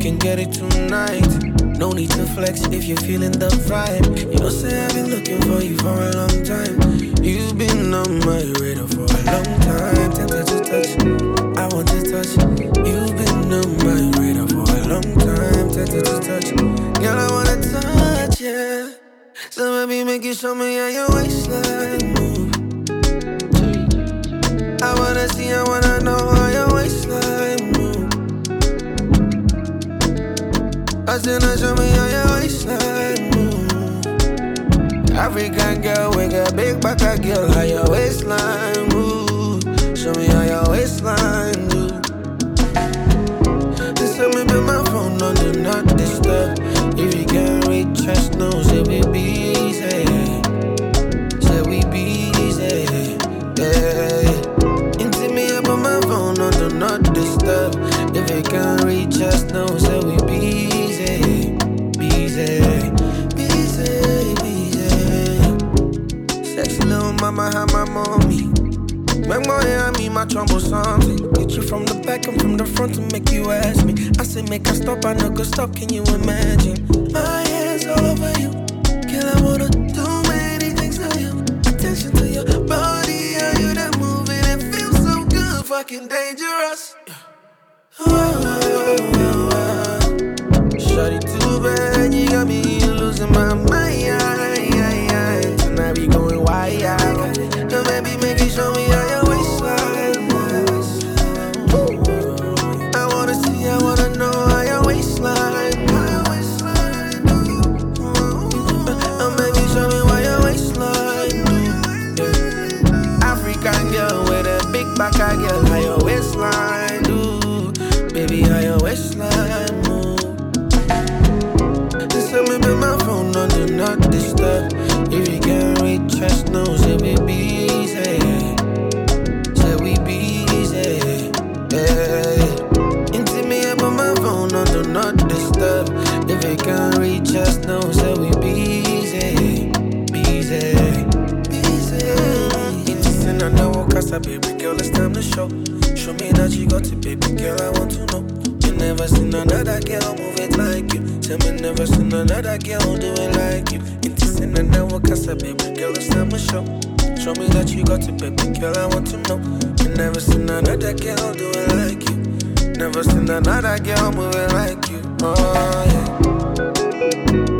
can get it tonight. No need to flex if you're feeling the vibe. You know, say I've been looking for you for a long time. You've been on my radar for a long time. Tempted to touch, I want to touch. You've been on my radar for a long time. Tempted to touch, girl, I wanna touch, yeah. So baby, make you show me how your waistline move. I wanna see, I wanna know I now show me how your waistline move. African girl with a big back, a girl, how your waistline move. Show me how your waistline move. Just tell me, put my phone on do not mama, have my mommy. Make my hair, me my trouble something. Get you from the back and from the front to make you ask me. I say make her stop, I no go stop. Can you imagine? My hands all over you. Girl, I wanna do many things to you. Attention to your body, how you that moving. It feels so good, fucking dangerous. Shawty show. Show me that you got it, baby girl, I want to know. You never seen another girl move it like you. Tell me never seen another girl do it like you. Interesting, I know what casa, baby girl, it's time to show. Show me that you got it, baby girl, I want to know. You never seen another girl do it like you. Never seen another girl move it like you. Oh.